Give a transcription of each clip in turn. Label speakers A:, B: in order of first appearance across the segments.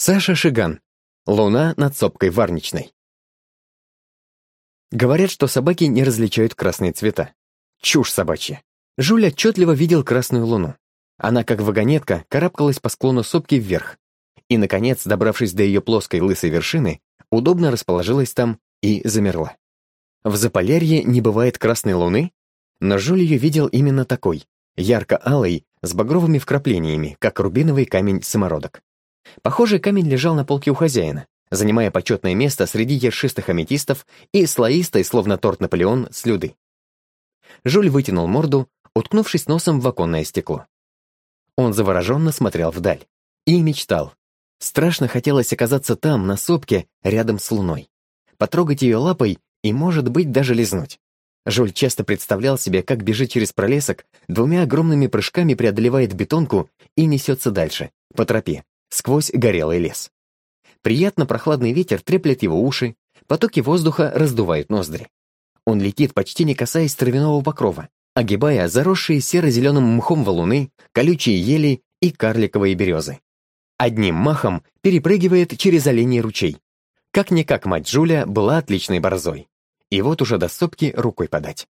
A: Саша Шиган. Луна над сопкой Варничной. Говорят, что собаки не различают красные цвета. Чушь собачья. Жуль отчетливо видел красную луну. Она, как вагонетка, карабкалась по склону сопки вверх. И, наконец, добравшись до ее плоской лысой вершины, удобно расположилась там и замерла. В Заполярье не бывает красной луны, но Жуль ее видел именно такой, ярко-алой, с багровыми вкраплениями, как рубиновый камень-самородок. Похожий камень лежал на полке у хозяина, занимая почетное место среди ершистых аметистов и слоистой, словно торт Наполеон, слюды. Жуль вытянул морду, уткнувшись носом в оконное стекло. Он завороженно смотрел вдаль и мечтал. Страшно хотелось оказаться там, на сопке, рядом с луной. Потрогать ее лапой и, может быть, даже лизнуть. Жуль часто представлял себе, как бежит через пролесок, двумя огромными прыжками преодолевает бетонку и несется дальше, по тропе, сквозь горелый лес. Приятно прохладный ветер треплет его уши, потоки воздуха раздувают ноздри. Он летит, почти не касаясь травяного покрова, огибая заросшие серо-зеленым мхом валуны, колючие ели и карликовые березы. Одним махом перепрыгивает через оленей ручей. Как-никак мать Жуля была отличной борзой. И вот уже до сопки рукой подать.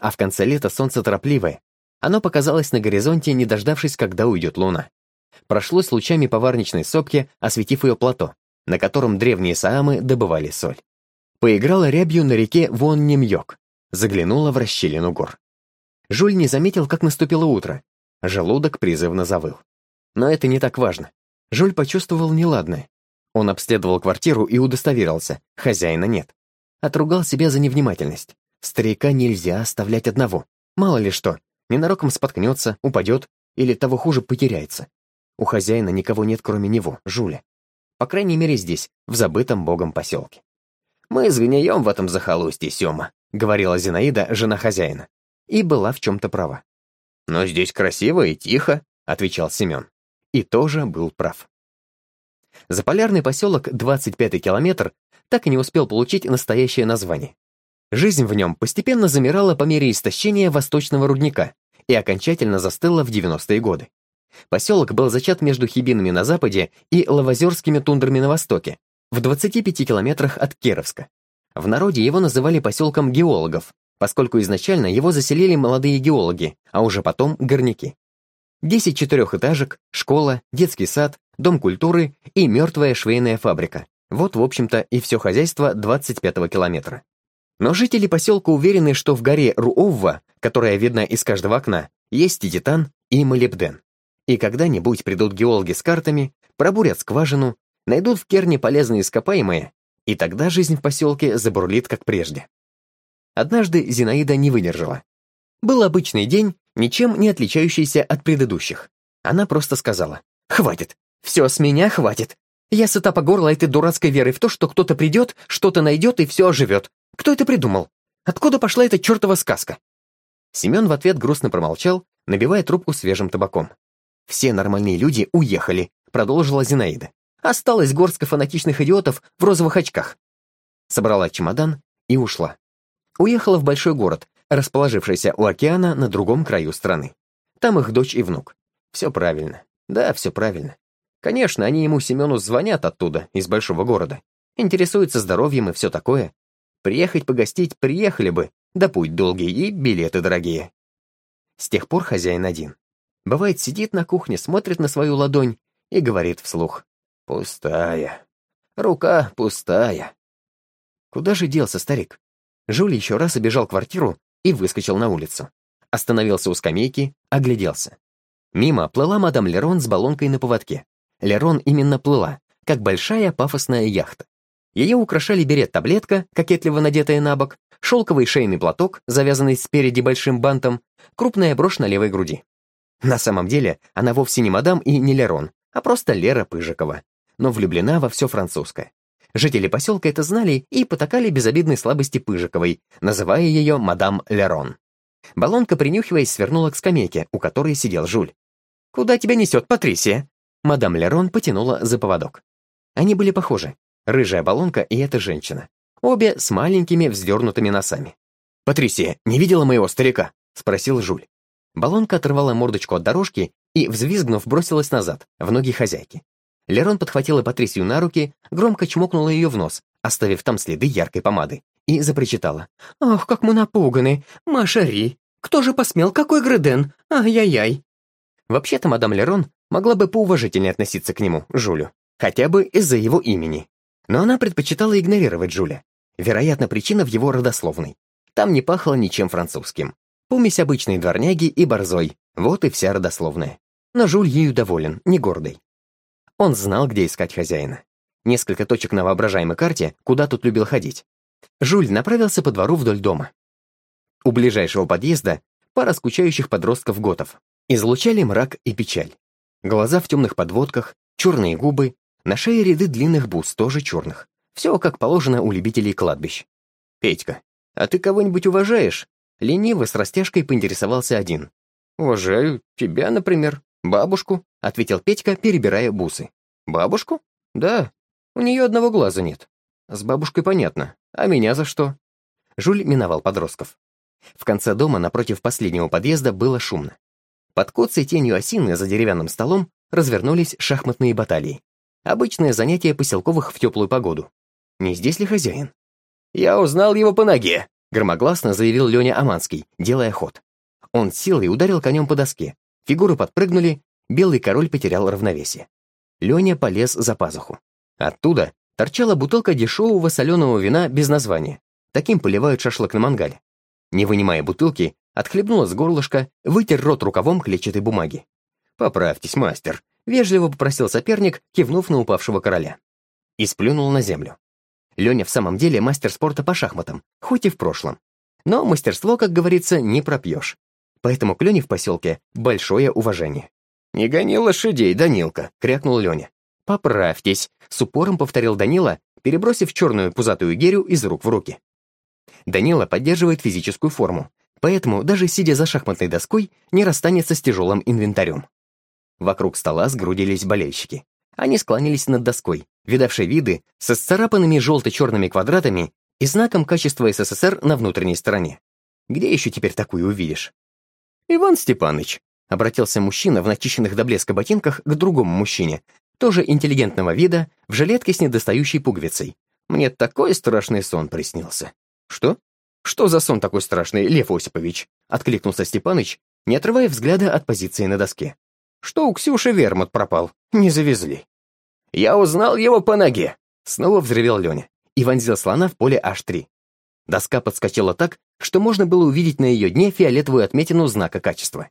A: А в конце лета солнце торопливое. Оно показалось на горизонте, не дождавшись, когда уйдет луна прошлось лучами поварничной сопки, осветив ее плато, на котором древние саамы добывали соль. Поиграла рябью на реке Вон Немьёк, заглянула в расщелину гор. Жуль не заметил, как наступило утро. Желудок призывно завыл. Но это не так важно. Жуль почувствовал неладное. Он обследовал квартиру и удостоверился, хозяина нет. Отругал себя за невнимательность. Старика нельзя оставлять одного. Мало ли что, ненароком споткнется, упадет или того хуже потеряется. У хозяина никого нет, кроме него, Жуля. По крайней мере, здесь, в забытом богом поселке. «Мы сгнием в этом захолустье, Сёма», — говорила Зинаида, жена хозяина. И была в чем-то права. «Но здесь красиво и тихо», — отвечал Семен. И тоже был прав. Заполярный поселок, 25-й километр, так и не успел получить настоящее название. Жизнь в нем постепенно замирала по мере истощения восточного рудника и окончательно застыла в 90-е годы. Поселок был зачат между Хибинами на западе и Лавозерскими тундрами на востоке, в 25 километрах от Кировска. В народе его называли поселком геологов, поскольку изначально его заселили молодые геологи, а уже потом горняки. Десять четырехэтажек, школа, детский сад, дом культуры и мертвая швейная фабрика. Вот, в общем-то, и все хозяйство 25-го километра. Но жители поселка уверены, что в горе Руовва, которая видна из каждого окна, есть и титан, и молибден. И когда-нибудь придут геологи с картами, пробурят скважину, найдут в керне полезные ископаемые, и тогда жизнь в поселке забурлит, как прежде. Однажды Зинаида не выдержала. Был обычный день, ничем не отличающийся от предыдущих. Она просто сказала, «Хватит, все с меня хватит. Я сыта по горло этой дурацкой верой в то, что кто-то придет, что-то найдет и все оживет. Кто это придумал? Откуда пошла эта чертова сказка?» Семен в ответ грустно промолчал, набивая трубку свежим табаком. «Все нормальные люди уехали», — продолжила Зинаида. «Осталось горстка фанатичных идиотов в розовых очках». Собрала чемодан и ушла. Уехала в большой город, расположившийся у океана на другом краю страны. Там их дочь и внук. Все правильно. Да, все правильно. Конечно, они ему, Семену, звонят оттуда, из большого города. Интересуются здоровьем и все такое. Приехать погостить приехали бы, да путь долгий и билеты дорогие. С тех пор хозяин один. Бывает, сидит на кухне, смотрит на свою ладонь и говорит вслух. «Пустая. Рука пустая». Куда же делся старик? Жуль еще раз обежал квартиру и выскочил на улицу. Остановился у скамейки, огляделся. Мимо плыла мадам Лерон с баллонкой на поводке. Лерон именно плыла, как большая пафосная яхта. Ее украшали берет-таблетка, кокетливо надетая на бок, шелковый шейный платок, завязанный спереди большим бантом, крупная брошь на левой груди. На самом деле, она вовсе не мадам и не Лерон, а просто Лера Пыжикова, но влюблена во все французское. Жители поселка это знали и потакали безобидной слабости Пыжиковой, называя ее мадам Лерон. Баллонка, принюхиваясь, свернула к скамейке, у которой сидел Жуль. «Куда тебя несет, Патрисия?» Мадам Лерон потянула за поводок. Они были похожи. Рыжая баллонка и эта женщина. Обе с маленькими вздернутыми носами. «Патрисия, не видела моего старика?» — спросил Жуль. Баллонка оторвала мордочку от дорожки и, взвизгнув, бросилась назад, в ноги хозяйки. Лерон подхватила Патрисию на руки, громко чмокнула ее в нос, оставив там следы яркой помады, и запричитала. «Ах, как мы напуганы! Машари! Кто же посмел? Какой Греден? Ай-яй-яй!» Вообще-то мадам Лерон могла бы поуважительнее относиться к нему, Жулю, хотя бы из-за его имени. Но она предпочитала игнорировать Жуля. Вероятно, причина в его родословной. Там не пахло ничем французским. Помесь обычной дворняги и борзой. Вот и вся родословная. Но Жуль ею доволен, не гордый. Он знал, где искать хозяина. Несколько точек на воображаемой карте, куда тут любил ходить. Жуль направился по двору вдоль дома. У ближайшего подъезда пара скучающих подростков-готов. Излучали мрак и печаль. Глаза в темных подводках, черные губы, на шее ряды длинных бус, тоже черных. Все как положено у любителей кладбищ. «Петька, а ты кого-нибудь уважаешь?» Лениво с растяжкой поинтересовался один. «Уважаю. Тебя, например. Бабушку», — ответил Петька, перебирая бусы. «Бабушку? Да. У нее одного глаза нет. С бабушкой понятно. А меня за что?» Жуль миновал подростков. В конце дома, напротив последнего подъезда, было шумно. Под коцей тенью осины за деревянным столом развернулись шахматные баталии. Обычное занятие поселковых в теплую погоду. Не здесь ли хозяин? «Я узнал его по ноге», — громогласно заявил Леня Аманский, делая ход. Он силой ударил конем по доске. Фигуры подпрыгнули, белый король потерял равновесие. Леня полез за пазуху. Оттуда торчала бутылка дешевого соленого вина без названия. Таким поливают шашлык на мангале. Не вынимая бутылки, отхлебнула с горлышка, вытер рот рукавом клетчатой бумаги. «Поправьтесь, мастер», — вежливо попросил соперник, кивнув на упавшего короля. И сплюнул на землю. Леня в самом деле мастер спорта по шахматам, хоть и в прошлом. Но мастерство, как говорится, не пропьешь. Поэтому к Лене в поселке большое уважение. «Не гони лошадей, Данилка!» — крякнул Леня. «Поправьтесь!» — с упором повторил Данила, перебросив черную пузатую гирю из рук в руки. Данила поддерживает физическую форму, поэтому даже сидя за шахматной доской не расстанется с тяжелым инвентарем. Вокруг стола сгрудились болельщики. Они склонились над доской, видавшей виды со сцарапанными желто-черными квадратами и знаком качества СССР на внутренней стороне. Где еще теперь такую увидишь? «Иван Степаныч», — обратился мужчина в начищенных до блеска ботинках к другому мужчине, тоже интеллигентного вида, в жилетке с недостающей пуговицей. «Мне такой страшный сон приснился». «Что? Что за сон такой страшный, Лев Осипович?» — откликнулся Степаныч, не отрывая взгляда от позиции на доске что у Ксюши вермут пропал. Не завезли. «Я узнал его по ноге!» Снова взревел Леня и вонзил слона в поле H3. Доска подскочила так, что можно было увидеть на ее дне фиолетовую отметину знака качества.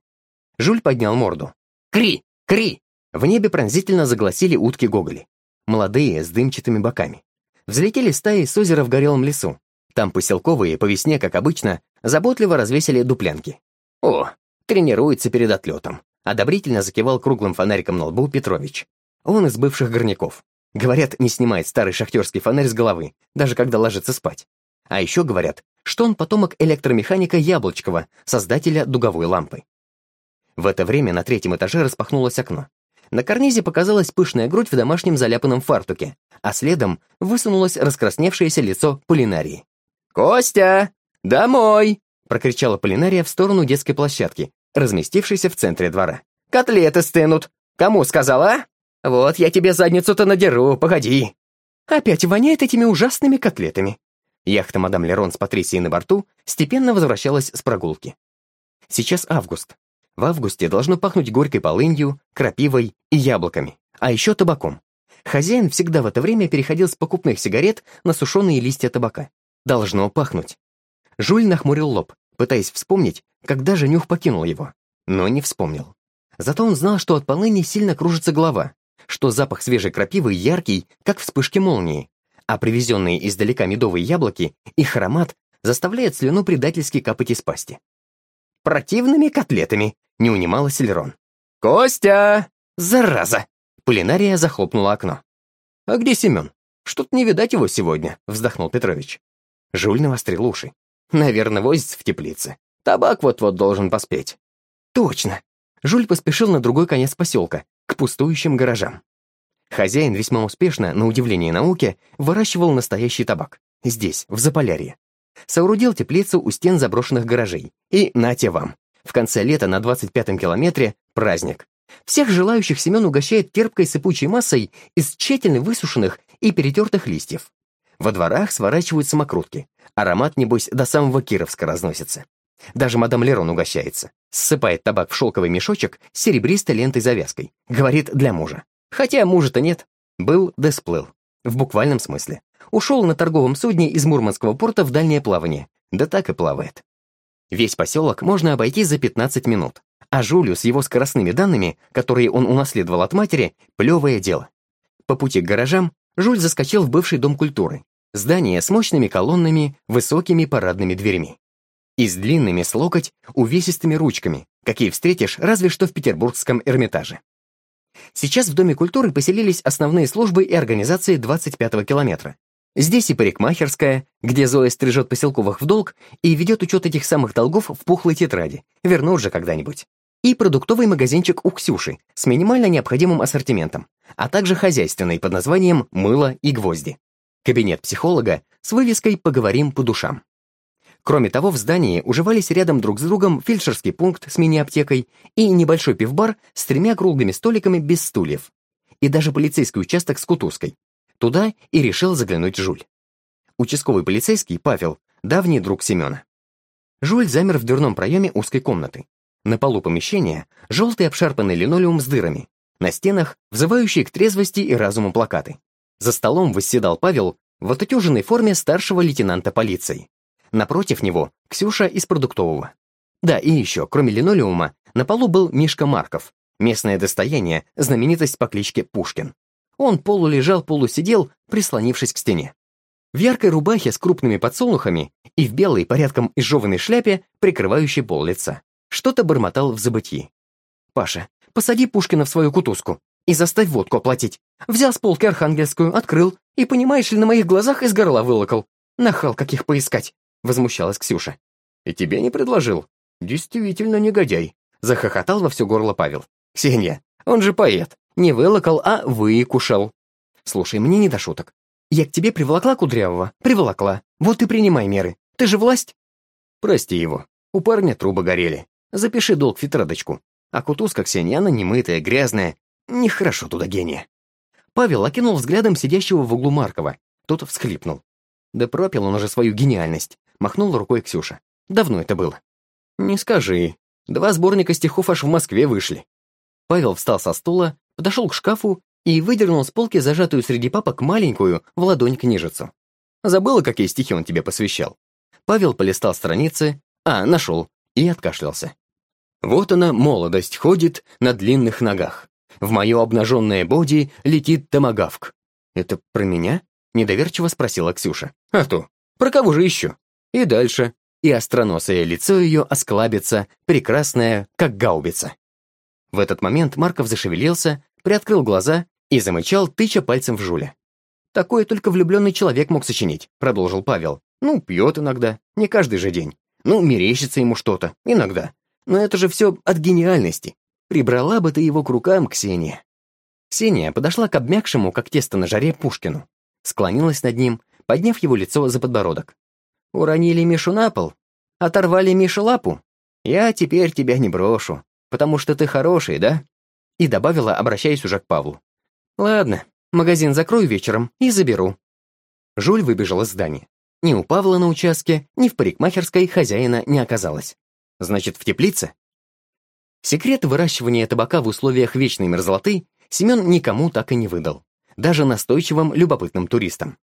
A: Жуль поднял морду. «Кри! Кри!» В небе пронзительно загласили утки Гоголи. Молодые, с дымчатыми боками. Взлетели стаи с озера в горелом лесу. Там поселковые, по весне, как обычно, заботливо развесили дуплянки. О, тренируется перед отлетом. Одобрительно закивал круглым фонариком на лбу Петрович. Он из бывших горняков. Говорят, не снимает старый шахтерский фонарь с головы, даже когда ложится спать. А еще говорят, что он потомок электромеханика Яблочкова, создателя дуговой лампы. В это время на третьем этаже распахнулось окно. На карнизе показалась пышная грудь в домашнем заляпанном фартуке, а следом высунулось раскрасневшееся лицо Полинарии. «Костя! Домой!» — прокричала Полинария в сторону детской площадки, разместившийся в центре двора. «Котлеты стынут! Кому сказала, а? Вот я тебе задницу-то надеру, погоди!» Опять воняет этими ужасными котлетами. Яхта мадам Лерон с Патрисией на борту степенно возвращалась с прогулки. Сейчас август. В августе должно пахнуть горькой полынью, крапивой и яблоками, а еще табаком. Хозяин всегда в это время переходил с покупных сигарет на сушеные листья табака. Должно пахнуть. Жуль нахмурил лоб, пытаясь вспомнить, когда же нюх покинул его, но не вспомнил. Зато он знал, что от полыни сильно кружится голова, что запах свежей крапивы яркий, как вспышки молнии, а привезенные издалека медовые яблоки, их аромат заставляет слюну предательски капать из пасти. «Противными котлетами!» — не унимала Селерон. «Костя! Зараза!» Полинария захлопнула окно. «А где Семен? Что-то не видать его сегодня», — вздохнул Петрович. Жуль навострил уши. «Наверное, возится в теплице. Табак вот-вот должен поспеть. Точно. Жуль поспешил на другой конец поселка, к пустующим гаражам. Хозяин весьма успешно, на удивление науки, выращивал настоящий табак. Здесь, в Заполярье. Соорудил теплицу у стен заброшенных гаражей. И нате вам. В конце лета на 25-м километре праздник. Всех желающих Семен угощает терпкой сыпучей массой из тщательно высушенных и перетертых листьев. Во дворах сворачивают самокрутки. Аромат, небось, до самого Кировска разносится. Даже мадам Лерон угощается. Ссыпает табак в шелковый мешочек с серебристой лентой-завязкой. Говорит, для мужа. Хотя мужа-то нет. Был да сплыл. В буквальном смысле. Ушел на торговом судне из Мурманского порта в дальнее плавание. Да так и плавает. Весь поселок можно обойти за 15 минут. А Жулю с его скоростными данными, которые он унаследовал от матери, плевое дело. По пути к гаражам Жуль заскочил в бывший дом культуры. Здание с мощными колоннами, высокими парадными дверями. И с длинными с локоть, увесистыми ручками, какие встретишь разве что в Петербургском Эрмитаже. Сейчас в Доме культуры поселились основные службы и организации 25-го километра. Здесь и парикмахерская, где Зоя стрижет поселковых в долг и ведет учет этих самых долгов в пухлой тетради, вернут же когда-нибудь. И продуктовый магазинчик у Ксюши с минимально необходимым ассортиментом, а также хозяйственный под названием «Мыло и гвозди». Кабинет психолога с вывеской «Поговорим по душам». Кроме того, в здании уживались рядом друг с другом фельдшерский пункт с мини-аптекой и небольшой пивбар с тремя круглыми столиками без стульев. И даже полицейский участок с кутузкой. Туда и решил заглянуть Жуль. Участковый полицейский, Павел, давний друг Семена. Жуль замер в дверном проеме узкой комнаты. На полу помещения желтый обшарпанный линолеум с дырами. На стенах взывающие к трезвости и разуму плакаты. За столом восседал Павел в отутюженной форме старшего лейтенанта полиции. Напротив него — Ксюша из продуктового. Да, и еще, кроме линолеума, на полу был Мишка Марков, местное достояние, знаменитость по кличке Пушкин. Он полулежал, полусидел, прислонившись к стене. В яркой рубахе с крупными подсолнухами и в белой, порядком изжеванной шляпе, прикрывающей пол лица. Что-то бормотал в забытии. «Паша, посади Пушкина в свою кутузку и заставь водку оплатить. Взял с полки архангельскую, открыл, и, понимаешь ли, на моих глазах из горла вылокал. Нахал каких поискать. — возмущалась Ксюша. «И тебе не предложил?» «Действительно негодяй», — захохотал во все горло Павел. «Ксения, он же поэт. Не вылокал, а выкушал». «Слушай, мне не до шуток. Я к тебе приволокла Кудрявого? Приволокла. Вот и принимай меры. Ты же власть?» «Прости его. У парня трубы горели. Запиши долг в. А кутузка Ксения, она немытая, грязная. Нехорошо туда гения». Павел окинул взглядом сидящего в углу Маркова. Тот всхлипнул. Да пропил он уже свою гениальность. Махнула рукой Ксюша. Давно это было. Не скажи. Два сборника стихов аж в Москве вышли. Павел встал со стула, подошел к шкафу и выдернул с полки зажатую среди папок маленькую в ладонь книжицу. Забыла, какие стихи он тебе посвящал. Павел полистал страницы, а, нашел, и откашлялся. Вот она, молодость, ходит на длинных ногах. В мое обнаженное боди летит томагавк. «Это про меня?» — недоверчиво спросила Ксюша. «А то, про кого же еще?» И дальше. И остроносое лицо ее осклабится, прекрасное, как гаубица. В этот момент Марков зашевелился, приоткрыл глаза и замычал, тыча пальцем в Жуля. «Такое только влюбленный человек мог сочинить», — продолжил Павел. «Ну, пьет иногда, не каждый же день. Ну, мерещится ему что-то, иногда. Но это же все от гениальности. Прибрала бы ты его к рукам, Ксения». Ксения подошла к обмякшему, как тесто на жаре, Пушкину. Склонилась над ним, подняв его лицо за подбородок. Уронили Мишу на пол, оторвали Мише лапу. Я теперь тебя не брошу, потому что ты хороший, да?» И добавила, обращаясь уже к Павлу. «Ладно, магазин закрою вечером и заберу». Жуль выбежал из здания. Ни у Павла на участке, ни в парикмахерской хозяина не оказалось. Значит, в теплице? Секрет выращивания табака в условиях вечной мерзлоты Семен никому так и не выдал. Даже настойчивым любопытным туристам.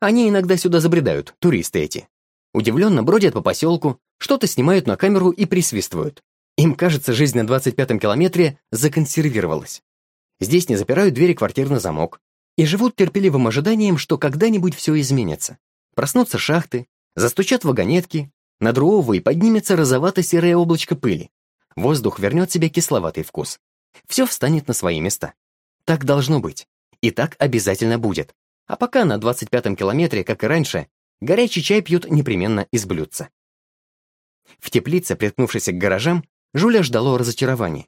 A: Они иногда сюда забредают, туристы эти. Удивленно бродят по поселку, что-то снимают на камеру и присвистывают. Им кажется, жизнь на 25-м километре законсервировалась. Здесь не запирают двери квартир на замок и живут терпеливым ожиданием, что когда-нибудь все изменится. Проснутся шахты, застучат вагонетки, над Руовой поднимется розовато-серое облачко пыли. Воздух вернет себе кисловатый вкус. Все встанет на свои места. Так должно быть. И так обязательно будет. А пока на 25-м километре, как и раньше, горячий чай пьют непременно из блюдца. В теплице, приткнувшейся к гаражам, Жуля ждало разочарования.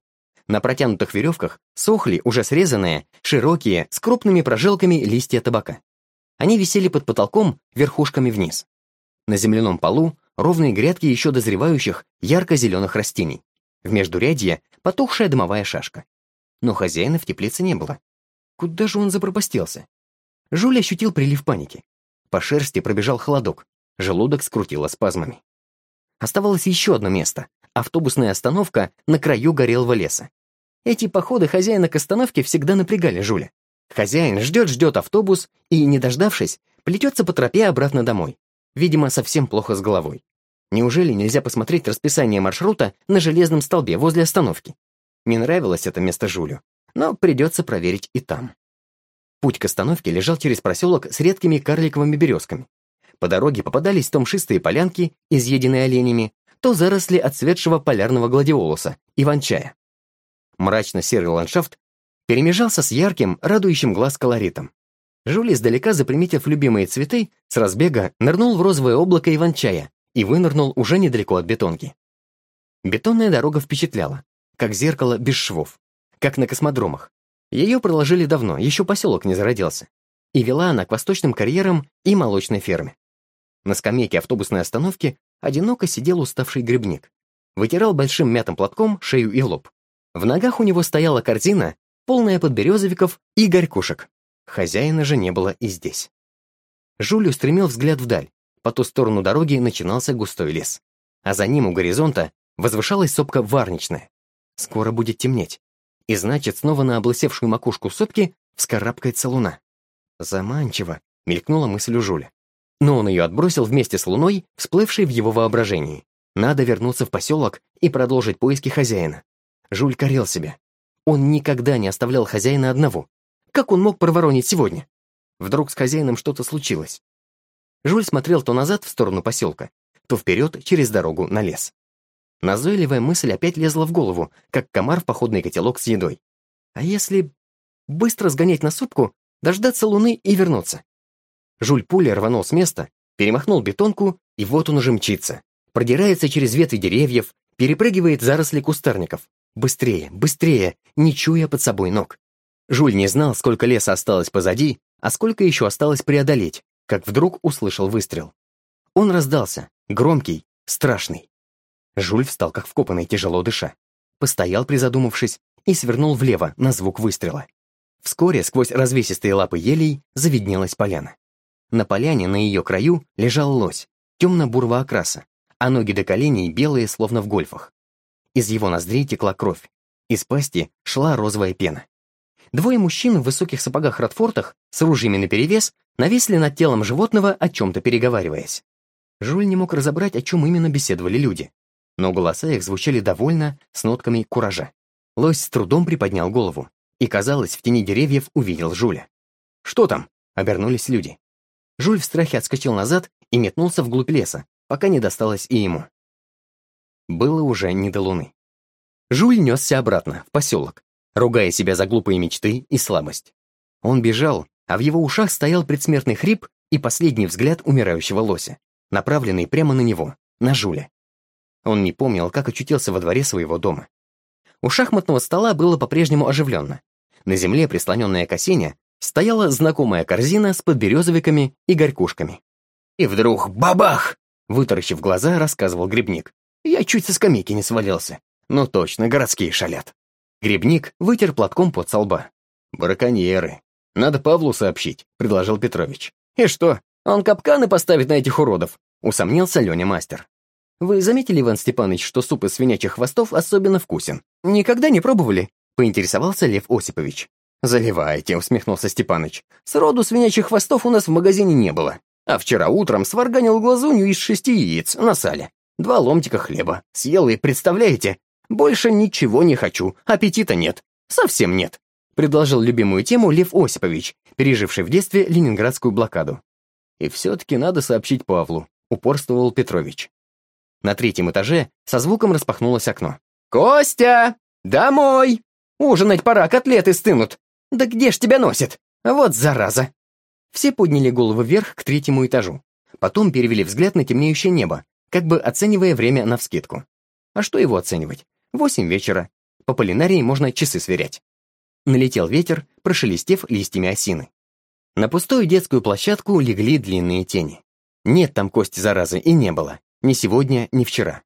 A: На протянутых веревках сохли, уже срезанные, широкие, с крупными прожилками листья табака. Они висели под потолком верхушками вниз. На земляном полу ровные грядки еще дозревающих ярко-зеленых растений. В междурядье потухшая дымовая шашка. но хозяина в теплице не было. Куда же он запропастился? Жуль ощутил прилив паники. По шерсти пробежал холодок, желудок скрутило спазмами. Оставалось еще одно место — автобусная остановка на краю горелого леса. Эти походы хозяина к остановке всегда напрягали Жуля. Хозяин ждет-ждет автобус и, не дождавшись, плетется по тропе обратно домой. Видимо, совсем плохо с головой. Неужели нельзя посмотреть расписание маршрута на железном столбе возле остановки? Не нравилось это место Жулю, но придется проверить и там. Путь к остановке лежал через проселок с редкими карликовыми березками. По дороге попадались то мшистые полянки, изъеденные оленями, то заросли отцветшего полярного гладиолуса, иван-чая. Мрачно-серый ландшафт перемежался с ярким, радующим глаз колоритом. Жули, издалека заприметив любимые цветы, с разбега нырнул в розовое облако иван-чая и вынырнул уже недалеко от бетонки. Бетонная дорога впечатляла, как зеркало без швов, как на космодромах. Ее проложили давно, еще поселок не зародился. И вела она к восточным карьерам и молочной ферме. На скамейке автобусной остановки одиноко сидел уставший грибник. Вытирал большим мятым платком шею и лоб. В ногах у него стояла корзина, полная подберезовиков и горькушек. Хозяина же не было и здесь. Жуль устремил взгляд вдаль, по ту сторону дороги начинался густой лес. А за ним у горизонта возвышалась сопка Варничная. Скоро будет темнеть. И значит, снова на облысевшую макушку сопки вскарабкается луна. Заманчиво, мелькнула мысль у Жуля. Но он ее отбросил вместе с луной, всплывшей в его воображении. Надо вернуться в поселок и продолжить поиски хозяина. Жуль корел себя. Он никогда не оставлял хозяина одного. Как он мог проворонить сегодня? Вдруг с хозяином что-то случилось. Жуль смотрел то назад в сторону поселка, то вперед через дорогу на лес. Назойливая мысль опять лезла в голову, как комар в походный котелок с едой. А если быстро сгонять на супку, дождаться луны и вернуться? Жуль пуля рванул с места, перемахнул бетонку, и вот он уже мчится. Продирается через ветви деревьев, перепрыгивает заросли кустарников. Быстрее, быстрее, не чуя под собой ног. Жуль не знал, сколько леса осталось позади, а сколько еще осталось преодолеть, как вдруг услышал выстрел. Он раздался, громкий, страшный. Жуль встал как вкопанный, тяжело дыша. Постоял, призадумавшись, и свернул влево на звук выстрела. Вскоре сквозь развесистые лапы елей завиднелась поляна. На поляне на ее краю лежал лось, темно-бурого окраса, а ноги до коленей белые, словно в гольфах. Из его ноздрей текла кровь. Из пасти шла розовая пена. Двое мужчин в высоких сапогах-ратфортах с ружьями наперевес нависли над телом животного, о чем-то переговариваясь. Жуль не мог разобрать, о чем именно беседовали люди, но голоса их звучали довольно, с нотками куража. Лось с трудом приподнял голову и, казалось, в тени деревьев увидел Жуля. «Что там?» — обернулись люди. Жуль в страхе отскочил назад и метнулся вглубь леса, пока не досталось и ему. Было уже не до луны. Жуль несся обратно, в поселок, ругая себя за глупые мечты и слабость. Он бежал, а в его ушах стоял предсмертный хрип и последний взгляд умирающего лося, направленный прямо на него, на Жуля. Он не помнил, как очутился во дворе своего дома. У шахматного стола было по-прежнему оживленно. На земле, прислоненная к осине, стояла знакомая корзина с подберезовиками и горькушками. И вдруг бабах! Вытаращив глаза, рассказывал грибник. Я чуть со скамейки не свалился. Ну точно, городские шалят. Грибник вытер платком под солба. «Браконьеры. Надо Павлу сообщить», — предложил Петрович. «И что, он капканы поставит на этих уродов?» — усомнился Леня Мастер. «Вы заметили, Иван Степанович, что суп из свинячьих хвостов особенно вкусен? Никогда не пробовали?» — поинтересовался Лев Осипович. «Заливайте», — усмехнулся Степаныч. «Сроду свинячьих хвостов у нас в магазине не было. А вчера утром сварганил глазунью из шести яиц на сале. Два ломтика хлеба. Съел и, представляете, больше ничего не хочу, аппетита нет. Совсем нет», — предложил любимую тему Лев Осипович, переживший в детстве ленинградскую блокаду. «И все-таки надо сообщить Павлу», — упорствовал Петрович. На третьем этаже со звуком распахнулось окно. «Костя! Домой! Ужинать пора, котлеты стынут! Да где ж тебя носит? Вот зараза!» Все подняли голову вверх к третьему этажу. Потом перевели взгляд на темнеющее небо, как бы оценивая время навскидку. А что его оценивать? Восемь вечера. По полинарии можно часы сверять. Налетел ветер, прошелестев листьями осины. На пустую детскую площадку легли длинные тени. Нет там кости заразы и не было. Ни сегодня, ни вчера.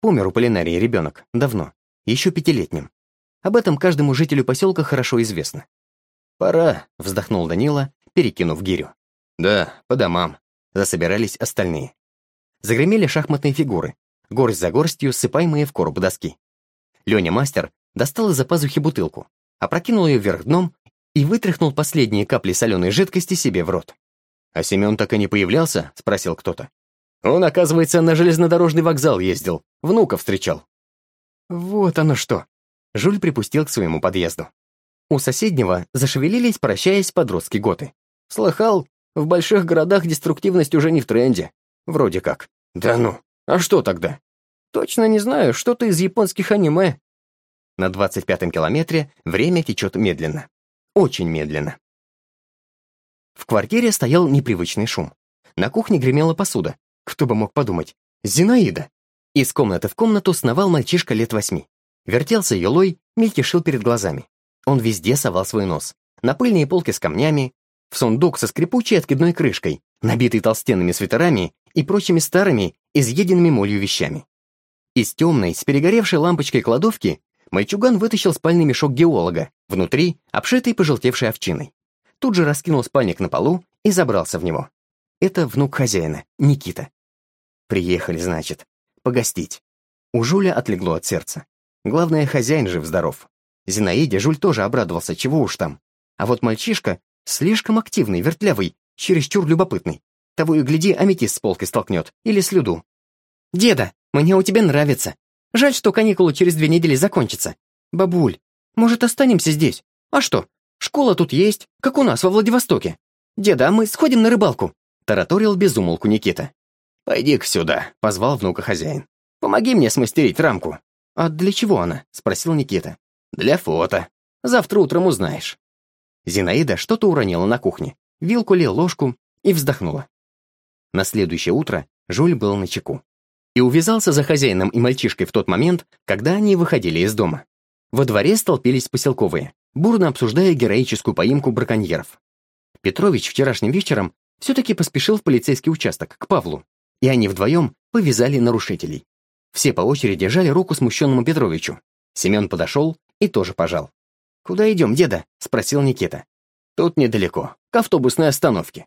A: Помер у полинарии ребенок. Давно. Еще пятилетним. Об этом каждому жителю поселка хорошо известно. «Пора», — вздохнул Данила, перекинув гирю. «Да, по домам», — засобирались остальные. Загремели шахматные фигуры, горсть за горстью, сыпаемые в короб доски. Леня Мастер достал из-за пазухи бутылку, опрокинул ее вверх дном и вытряхнул последние капли соленой жидкости себе в рот. «А Семен так и не появлялся?» — спросил кто-то. «Он, оказывается, на железнодорожный вокзал ездил, внука встречал». «Вот оно что!» Жуль припустил к своему подъезду. У соседнего зашевелились, прощаясь, подростки готы. «Слыхал, в больших городах деструктивность уже не в тренде. Вроде как». «Да ну, а что тогда?» «Точно не знаю, что-то из японских аниме». На 25-м километре время течет медленно. Очень медленно. В квартире стоял непривычный шум. На кухне гремела посуда. Кто бы мог подумать? Зинаида. Из комнаты в комнату сновал мальчишка лет восьми. Вертелся елой, мельтешил перед глазами. Он везде совал свой нос. На пыльные полки с камнями, в сундук со скрипучей откидной крышкой, набитый толстенными свитерами и прочими старыми, изъеденными молью вещами. Из темной, с перегоревшей лампочкой кладовки мальчуган вытащил спальный мешок геолога, внутри обшитый пожелтевшей овчиной. Тут же раскинул спальник на полу и забрался в него. Это внук хозяина, Никита. Приехали, значит, погостить. У Жуля отлегло от сердца. Главное, хозяин жив-здоров. Зинаиде Жуль тоже обрадовался, чего уж там. А вот мальчишка слишком активный, вертлявый, чересчур любопытный. Того и гляди, аметист с полкой столкнет или слюду. «Деда, мне у тебя нравится. Жаль, что каникулы через две недели закончатся. Бабуль, может, останемся здесь? А что? Школа тут есть, как у нас во Владивостоке. Деда, а мы сходим на рыбалку?» Тараторил безумолку Никита. «Пойди-ка сюда», — позвал внука хозяин. «Помоги мне смастерить рамку». «А для чего она?» — спросил Никита. «Для фото. Завтра утром узнаешь». Зинаида что-то уронила на кухне, вилку ли, ложку, и вздохнула. На следующее утро Жуль был на чеку и увязался за хозяином и мальчишкой в тот момент, когда они выходили из дома. Во дворе столпились поселковые, бурно обсуждая героическую поимку браконьеров. Петрович вчерашним вечером все-таки поспешил в полицейский участок, к Павлу, и они вдвоем повязали нарушителей. Все по очереди жали руку смущенному Петровичу. Семен подошел и тоже пожал. «Куда идем, деда?» — спросил Никита. «Тут недалеко, к автобусной остановке».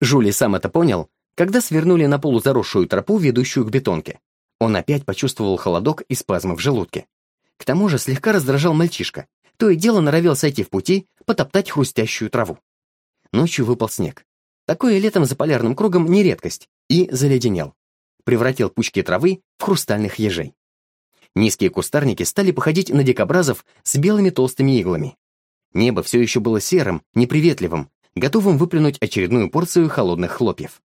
A: Жули сам это понял, когда свернули на полузаросшую тропу, ведущую к бетонке. Он опять почувствовал холодок и спазмы в желудке. К тому же слегка раздражал мальчишка. То и дело норовил сойти в пути, потоптать хрустящую траву. Ночью выпал снег. Такое летом за полярным кругом не редкость. И заледенел. Превратил пучки травы в хрустальных ежей. Низкие кустарники стали походить на дикобразов с белыми толстыми иглами. Небо все еще было серым, неприветливым, готовым выплюнуть очередную порцию холодных хлопьев.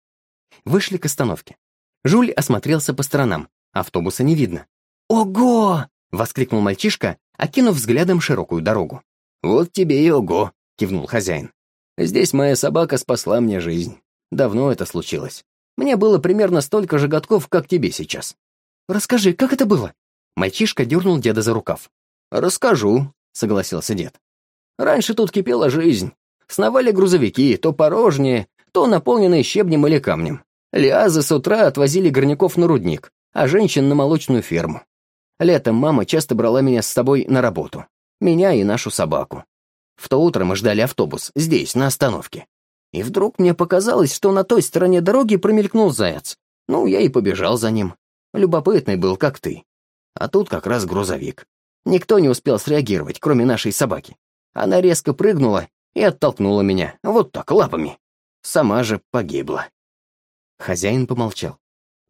A: Вышли к остановке. Жуль осмотрелся по сторонам. Автобуса не видно. «Ого!» — воскликнул мальчишка, окинув взглядом широкую дорогу. «Вот тебе и ого!» — кивнул хозяин. «Здесь моя собака спасла мне жизнь. Давно это случилось. Мне было примерно столько же годков, как тебе сейчас». «Расскажи, как это было?» Мальчишка дернул деда за рукав. «Расскажу», — согласился дед. «Раньше тут кипела жизнь. Сновали грузовики, то порожние, то наполненные щебнем или камнем. Лиазы с утра отвозили горняков на рудник, а женщин на молочную ферму. Летом мама часто брала меня с собой на работу. Меня и нашу собаку. В то утро мы ждали автобус, здесь, на остановке. И вдруг мне показалось, что на той стороне дороги промелькнул заяц. Ну, я и побежал за ним. Любопытный был, как ты. А тут как раз грузовик. Никто не успел среагировать, кроме нашей собаки. Она резко прыгнула и оттолкнула меня, вот так, лапами. Сама же погибла. Хозяин помолчал.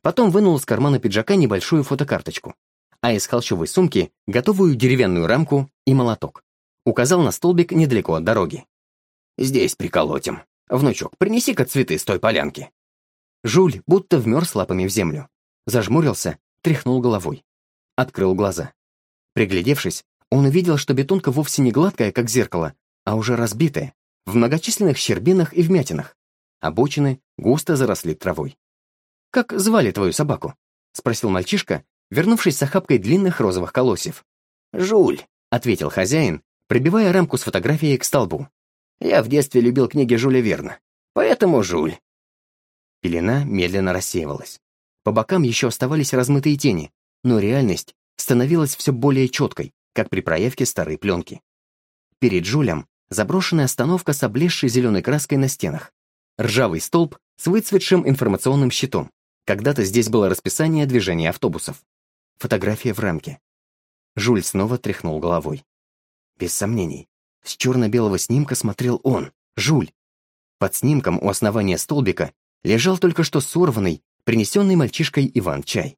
A: Потом вынул из кармана пиджака небольшую фотокарточку, а из холщовой сумки готовую деревянную рамку и молоток. Указал на столбик недалеко от дороги. «Здесь приколотим. Внучок, принеси-ка цветы с той полянки». Жуль будто вмерз лапами в землю. Зажмурился, тряхнул головой. Открыл глаза. Приглядевшись, он увидел, что бетонка вовсе не гладкая, как зеркало, а уже разбитая, в многочисленных щербинах и вмятинах. Обочины густо заросли травой. «Как звали твою собаку?» — спросил мальчишка, вернувшись с охапкой длинных розовых колосьев. «Жуль», — ответил хозяин, прибивая рамку с фотографией к столбу. «Я в детстве любил книги Жюля Верна, поэтому Жуль». Пелена медленно рассеивалась. По бокам еще оставались размытые тени, но реальность становилась все более четкой, как при проявке старой пленки. Перед Жулем заброшенная остановка с облезшей зеленой краской на стенах, ржавый столб с выцветшим информационным щитом. Когда-то здесь было расписание движения автобусов. Фотография в рамке. Жуль снова тряхнул головой. Без сомнений, с черно-белого снимка смотрел он, Жуль. Под снимком у основания столбика лежал только что сорванный, принесенный мальчишкой Иван чай.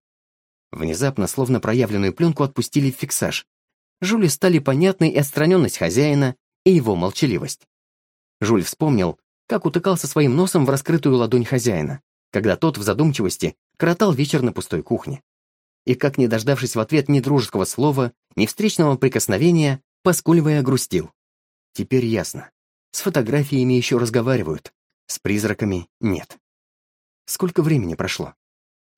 A: Внезапно, словно проявленную пленку, отпустили в фиксаж. Жюле стали понятны и отстраненность хозяина, и его молчаливость. Жуль вспомнил, как утыкался своим носом в раскрытую ладонь хозяина, когда тот в задумчивости коротал вечер на пустой кухне. И как, не дождавшись в ответ ни дружеского слова, ни встречного прикосновения, поскуливая грустил. Теперь ясно. С фотографиями еще разговаривают, с призраками нет. Сколько времени прошло?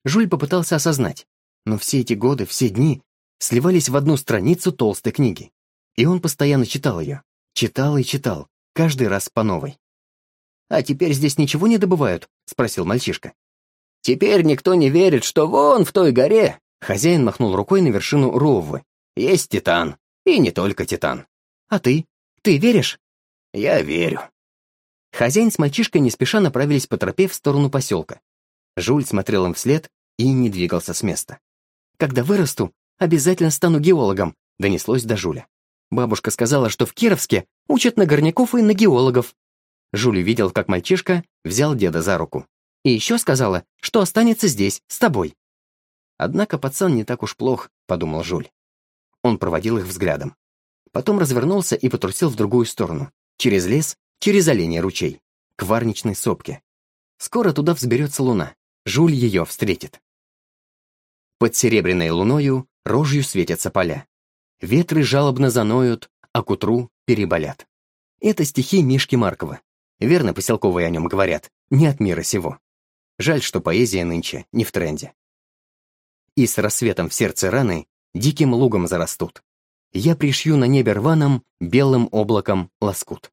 A: Жуль попытался осознать, но все эти годы, все дни сливались в одну страницу толстой книги. И он постоянно читал ее. Читал и читал, каждый раз по новой. «А теперь здесь ничего не добывают?» — спросил мальчишка. «Теперь никто не верит, что вон в той горе...» Хозяин махнул рукой на вершину Роввы. «Есть Титан. И не только Титан. А ты? Ты веришь?» «Я верю». Хозяин с мальчишкой не спеша направились по тропе в сторону поселка. Жуль смотрел им вслед и не двигался с места. «Когда вырасту, обязательно стану геологом», — донеслось до Жуля. Бабушка сказала, что в Кировске учат на горняков и на геологов. Жуль увидел, как мальчишка взял деда за руку. И еще сказала, что останется здесь, с тобой. Однако пацан не так уж плох, подумал Жуль. Он проводил их взглядом. Потом развернулся и потрусил в другую сторону, через лес, через оленей ручей, к варничной сопке. Скоро туда взберется луна. Жуль ее встретит. Под серебряной луною рожью светятся поля. Ветры жалобно заноют, а к утру переболят. Это стихи Мишки Маркова. Верно поселковые о нем говорят, не от мира сего. Жаль, что поэзия нынче не в тренде. И с рассветом в сердце раны диким лугом зарастут. Я пришью на небе рваном белым облаком лоскут.